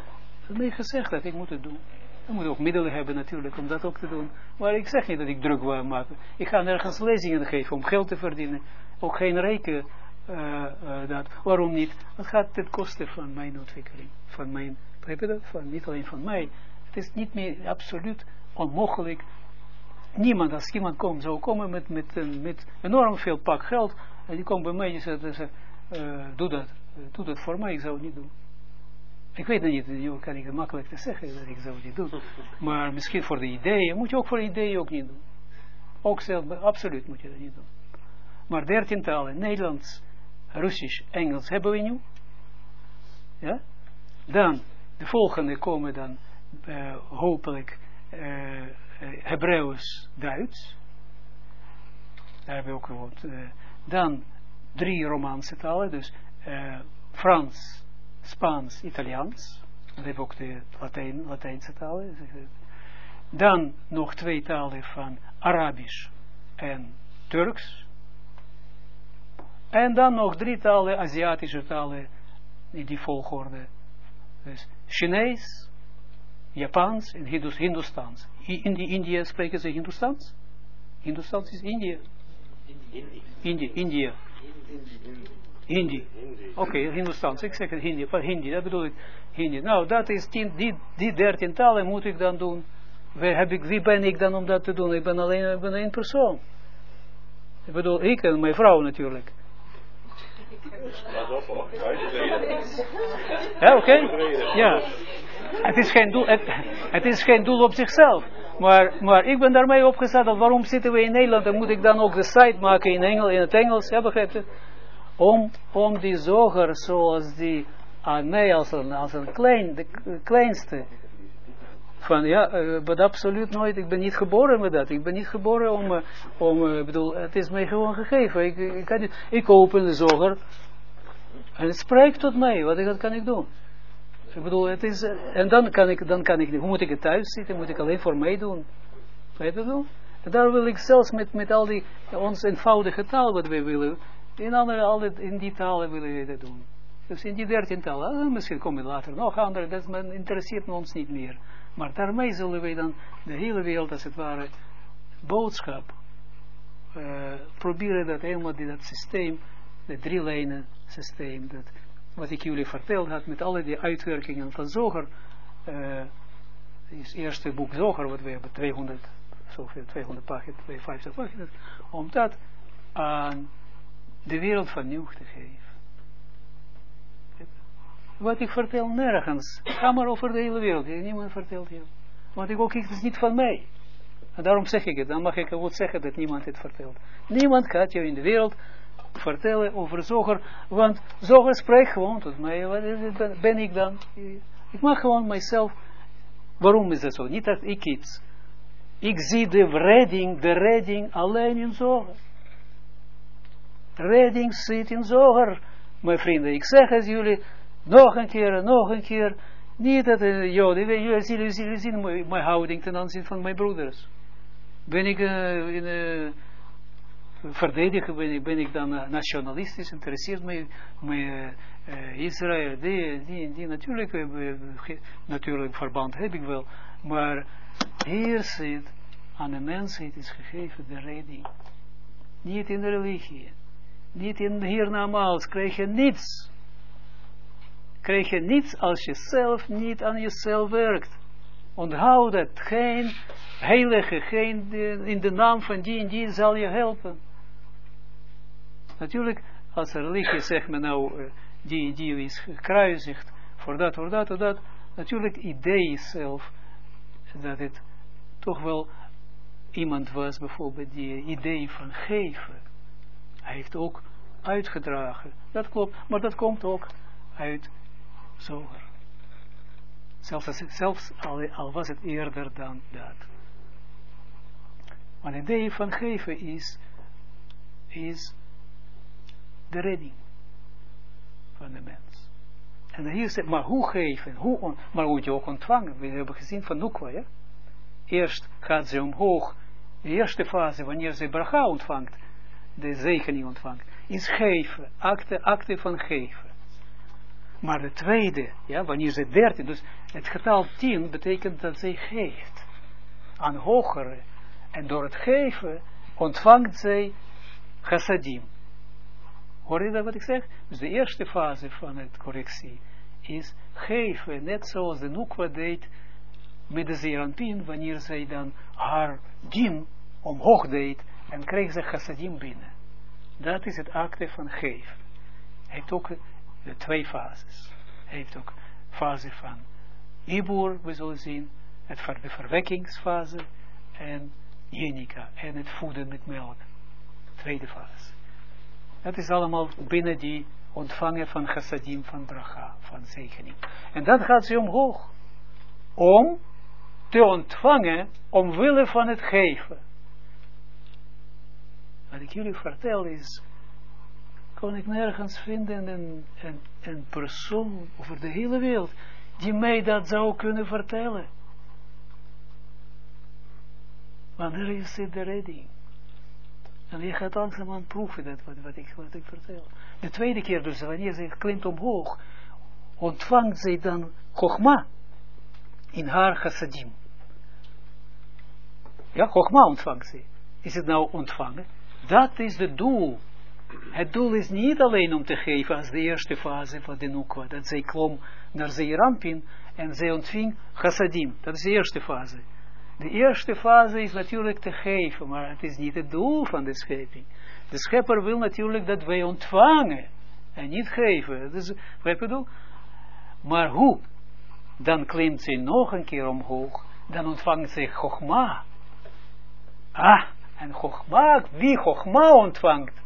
Dat mij gezegd dat ik moet het doen. Je moet ook middelen hebben natuurlijk om dat ook te doen. Maar ik zeg niet dat ik druk wil maken. Ik ga nergens lezingen geven om geld te verdienen. Ook geen reken uh, dat. Waarom niet? Het gaat ten koste van mijn ontwikkeling. Van mijn, begrijp? Van, niet alleen van mij. Het is niet meer absoluut onmogelijk. Niemand, als iemand komt, zou komen met, met, met enorm veel pak geld. En die komt bij mij en zegt, uh, doe dat. doe dat voor mij, ik zou het niet doen. Ik weet niet, nu kan ik het makkelijk te zeggen dat ik zou het niet doen. Maar misschien voor de ideeën, moet je ook voor de ideeën ook niet doen. Ook zelf, absoluut moet je dat niet doen. Maar dertien talen, Nederlands, Russisch, Engels hebben we nu. Ja? Dan, de volgende komen dan uh, hopelijk uh, Hebreeuws, Duits. Daar hebben we ook gewoond. Uh, dan drie Romaanse talen, dus Frans, Spaans, Italiaans. Dan hebben ook de Latijn, Latijnse talen. Dan nog twee talen van Arabisch en Turks. En dan nog drie talen, Aziatische talen, in die volgorde. Dus Chinees, Japans en Hindus, Hindustans. In die India spreken ze Hindustans? Hindustans is India. India, India. Hindi. Oké, okay, Hindustans. Ik zeg het Hindi, maar Hindi, dat bedoel ik. Hindi. Nou, dat is tien, die, die dertien talen moet ik dan doen. Wie, heb ik, wie ben ik dan om dat te doen? Ik ben alleen ik ben één persoon. Ik bedoel, ik en mijn vrouw natuurlijk. Ja, oké. Ja. Het is, geen doel, het, het, is geen doel op zichzelf. Maar, maar ik ben daarmee opgezet. Waarom zitten we in Nederland? Dan moet ik dan ook de site maken in, Engel, in het Engels. Ja, begrijpt? Om, om die zoger zoals die aan mij als een, als een klein, de kleinste. Van ja, uh, absoluut nooit. Ik ben niet geboren met dat. Ik ben niet geboren om, uh, om uh, bedoel, het is mij gewoon gegeven. Ik, ik, kan niet, ik open de zoger en het spreekt tot mij. Wat, wat kan ik doen? Ik bedoel, het is, en dan kan ik, dan kan ik, hoe moet ik het thuis zitten? Moet ik alleen voor mij doen? Weet je wel? En daar wil ik zelfs met, met al die, ons eenvoudige taal wat we willen, in andere, altijd in die talen willen we dat doen. Dus in die dertien talen, misschien komen later nog andere, dat interesseert ons niet meer. Maar daarmee zullen wij dan de hele wereld, als het ware, boodschap, uh, proberen dat helemaal, die, dat systeem, het drie lijnen systeem, dat, wat ik jullie verteld had, met alle die uitwerkingen van Zoger, uh, is eerste boek Zoger, wat we hebben, 200, zoveel, 200 pagina's, 250 pagina's, om dat aan de wereld van nieuw te geven. Wat ik vertel nergens. Ga maar over de hele wereld. Niemand vertelt je. Want ik ook, het is niet van mij. En daarom zeg ik het. Dan mag ik wel zeggen dat niemand het vertelt. Niemand gaat je in de wereld vertellen over Zoger. Want Zoger spreekt gewoon tot mij. Wat ben ik dan? Ik mag gewoon mijzelf. Waarom is dat zo? Niet dat ik iets. Ik zie de redding, de redding alleen in Zoger. Redding zit in Zoger. Mijn vrienden, ik zeg het jullie nog een keer, nog een keer. Niet dat uh, joden, jullie zien, jullie zien mijn, mijn houding ten aanzien van mijn broeders. Ben ik uh, in, uh, verdedigen, ben ik, dan uh, nationalistisch, interesseert mij, mij Israël, die, die, die natuurlijk, natuurlijk verband heb ik wel, maar hier zit, aan de mensheid is gegeven de redding. Niet in de religie. niet in hiernamaals, krijg je niets. Krijg je niets als je zelf niet aan jezelf werkt. Onthoud dat, geen heilige, geen in de naam van die en die zal je helpen. Natuurlijk, als religie zegt men nou, uh, die die is gekruisigd, voor dat, voor dat, voor dat. Natuurlijk, idee zelf, dat het toch wel iemand was, bijvoorbeeld, die idee van geven. Hij heeft ook uitgedragen. Dat klopt, maar dat komt ook uit zoger. Zelfs, zelfs al, was het eerder dan dat. Maar het idee van geven is, is de redding van de mens. En hier zegt, maar hoe geven? Hoe maar moet je ook ontvangen? We hebben gezien van Nukwa? Eerst gaat ze omhoog. De eerste fase, wanneer ze bracha ontvangt, de zegening ontvangt, is geven. Acte, acte van geven. Maar de tweede, ja, wanneer ze dertien, dus het getal tien betekent dat zij geeft aan hogere. En door het geven ontvangt zij chassadim. Hoor je dat wat ik zeg? Dus de eerste fase van het correctie is geven, net zoals de Nukwa deed met de wanneer zij dan haar dim omhoog deed en kreeg ze chassadim binnen. Dat is het acte van geven. Hij heeft de twee fases. Heeft ook fase van Ibur, we zullen zien, het ver, de verwekkingsfase en jenica en het voeden met melk. Tweede fase. Dat is allemaal binnen die ontvangen van chassadim, van bracha, van zegening. En dan gaat ze omhoog. Om te ontvangen, omwille van het geven. Wat ik jullie vertel is, kon ik nergens vinden een, een, persoon over de hele wereld, die mij dat zou kunnen vertellen. Wanneer is dit de redding? En je gaat langzaam proeven dat wat, wat, ik, ik vertel. De tweede keer dus, wanneer ze klimt omhoog, ontvangt zij dan Chogma in haar chassadim. Ja, Chogma ontvangt ze. Is het nou ontvangen? Dat is het doel. Het doel is niet alleen om te geven als de eerste fase van de Nukwa, dat zij klom naar Zeerampin en zij ontving chassadim. Dat is de eerste fase. De eerste fase is natuurlijk te geven, maar het is niet het doel van de schepping. De schepper wil natuurlijk dat wij ontvangen en niet geven. Is, wat bedoel? Maar hoe? Dan klimt ze nog een keer omhoog, dan ontvangt ze Chogma. Ah, en Chogma, wie Chogma ontvangt,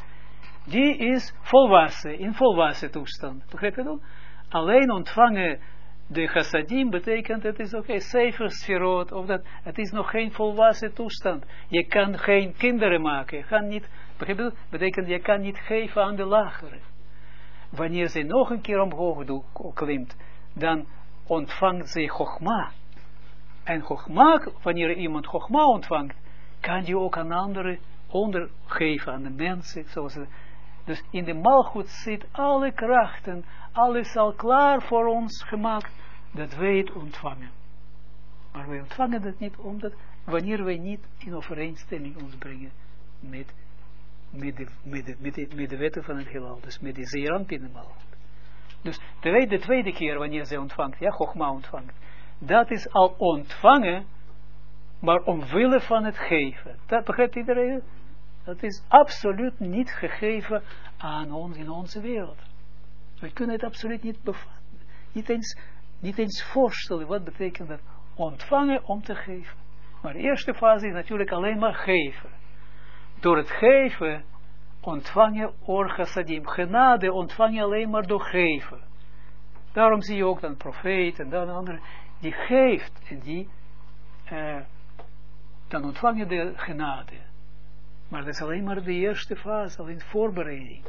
die is volwassen, in volwassen toestand. Begrijp je dat? Alleen ontvangen de chassadim betekent, het is oké, okay, sferot, of dat, het is nog geen volwassen toestand. Je kan geen kinderen maken, je kan niet, begrijp betekent, je kan niet geven aan de lagere. Wanneer ze nog een keer omhoog klimt, dan ontvangt ze chogma. En chogma, wanneer iemand chogma ontvangt, kan je ook aan anderen ondergeven, aan de mensen, zoals dus in de malgoed zit alle krachten, alles al klaar voor ons gemaakt, dat wij het ontvangen. Maar wij ontvangen dat niet, omdat wanneer wij niet in overeenstemming ons brengen met, met, de, met, de, met, de, wetten van het heelal, dus met de zeerant in de malgoed. Dus de, de tweede keer wanneer zij ontvangt, ja, Chogma ontvangt, dat is al ontvangen, maar omwille van het geven. Dat begrijpt iedereen? Dat is absoluut niet gegeven aan ons in onze wereld. We kunnen het absoluut niet. Niet eens, niet eens voorstellen wat betekent dat ontvangen om te geven. Maar de eerste fase is natuurlijk alleen maar geven. Door het geven ontvang je orgasadim. Genade ontvang je alleen maar door geven. Daarom zie je ook dan profeet en dan andere die geeft en die uh, dan ontvang je de genade. Maar dat is alleen maar de eerste fase, alleen voorbereiding.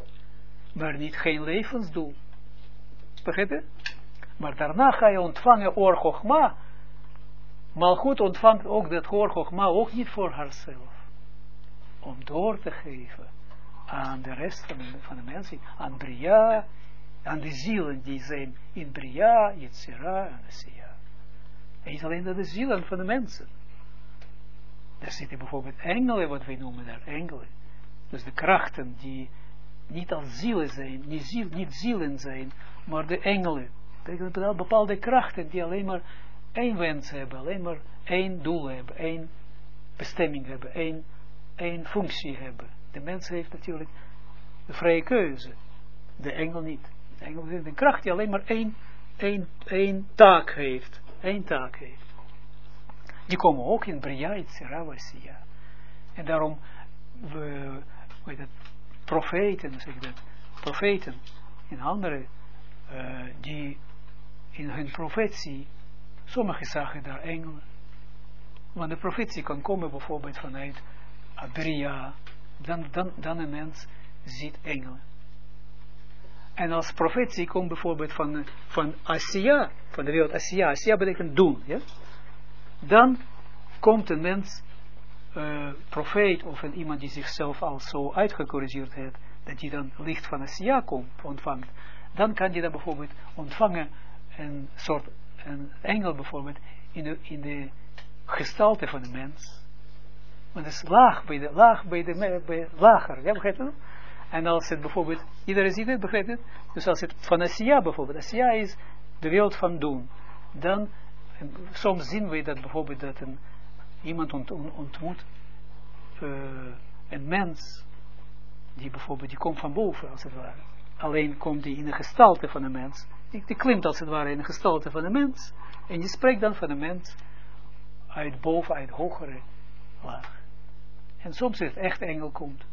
Maar niet geen levensdoel. Begrijp je? Maar daarna ga je ontvangen oor. Maar goed ontvangt ook dat oor ook niet voor haarzelf. Om door te geven aan de rest van de, van de mensen. Aan Bria, aan de zielen die zijn in Bria, Yitzira en. En niet alleen dat de zielen van de mensen. Er zitten bijvoorbeeld engelen, wat wij noemen daar, engelen. Dus de krachten die niet als zielen zijn, niet, niet zielen zijn, maar de engelen. Dat bepaalde krachten die alleen maar één wens hebben, alleen maar één doel hebben, één bestemming hebben, één, één functie hebben. De mens heeft natuurlijk de vrije keuze, de engel niet. De engel heeft een kracht die alleen maar één, één, één taak heeft, één taak heeft. Die komen ook in Bria, Ravasiya. En daarom, we, weet het, profeten, zeg dat, profeten en andere, uh, die in hun profetie, sommigen zagen daar engelen. Want de profetie kan komen bijvoorbeeld vanuit Abria, dan, dan, dan een mens ziet engelen. En als profetie komt bijvoorbeeld van, van Asia, van de wereld Asia, Asia betekent doen, ja? Dan komt een mens, uh, profeet of een, iemand die zichzelf al zo uitgecorrigeerd heeft, dat hij dan licht van Asia komt, ontvangt, dan kan hij dan bijvoorbeeld ontvangen een soort een engel bijvoorbeeld in de, in de gestalte van de mens. Want het is laag bij de, laag bij de, bij, lager, ja begrijp je En als het bijvoorbeeld, iedereen ziet het, begrijpt het? Dus als het van Asia bijvoorbeeld, Asia is de wereld van doen, dan, soms zien we dat bijvoorbeeld dat een, iemand ont, ontmoet, uh, een mens, die bijvoorbeeld, die komt van boven als het ware. Alleen komt die in de gestalte van een mens, die, klimt als het ware in de gestalte van een mens, en je spreekt dan van een mens uit boven, uit hogere laag. En soms is het echt engel komt.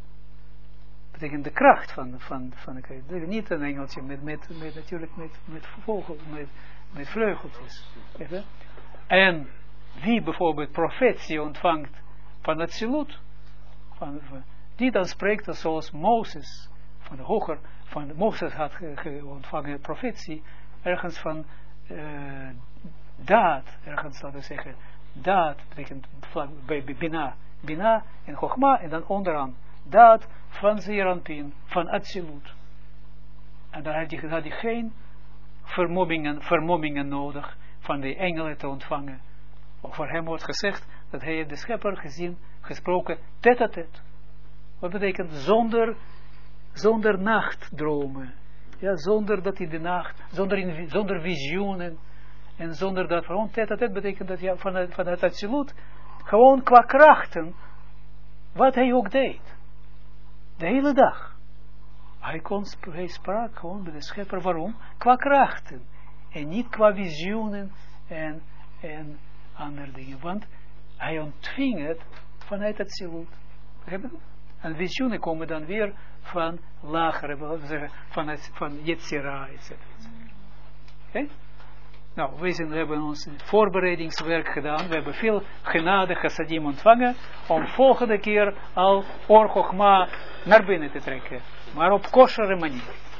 Betekent de kracht van, van, van de Niet een engeltje met, met, natuurlijk met, met vogel, met, met vleugeltjes. En wie bijvoorbeeld profetie ontvangt van het silut, van, die dan spreekt zoals Mozes, van de hoger, van Mozes had ontvangen profetie, ergens van uh, daad, ergens laten we zeggen, daad betekent bij Bina, Bina en Chogma, en dan onderaan daad van Zeranpin, van Atsilut. En dan had hij, hij geen vermommingen, vermommingen nodig van de engelen te ontvangen. Voor hem wordt gezegd dat hij de schepper gezien, gesproken, tet a tet. Wat betekent zonder, zonder nachtdromen. Ja, zonder dat in de nacht, zonder, in, zonder visioenen. En zonder dat, gewoon tet a tet betekent dat ja, van, het, van het absoluut, gewoon qua krachten, wat hij ook deed. De hele dag. Hij, kon, hij sprak gewoon met de schepper, waarom? Qua krachten. En niet qua visioenen en, en andere dingen. Want hij ontving het vanuit het zilut. En visioenen komen dan weer van lagere, van, van Yetzira, etc. Oké? Nou, we, zijn, we hebben ons voorbereidingswerk gedaan. We hebben veel genade chassadim ontvangen. Om volgende keer al Orgochma naar binnen te trekken. Maar op koshere manier.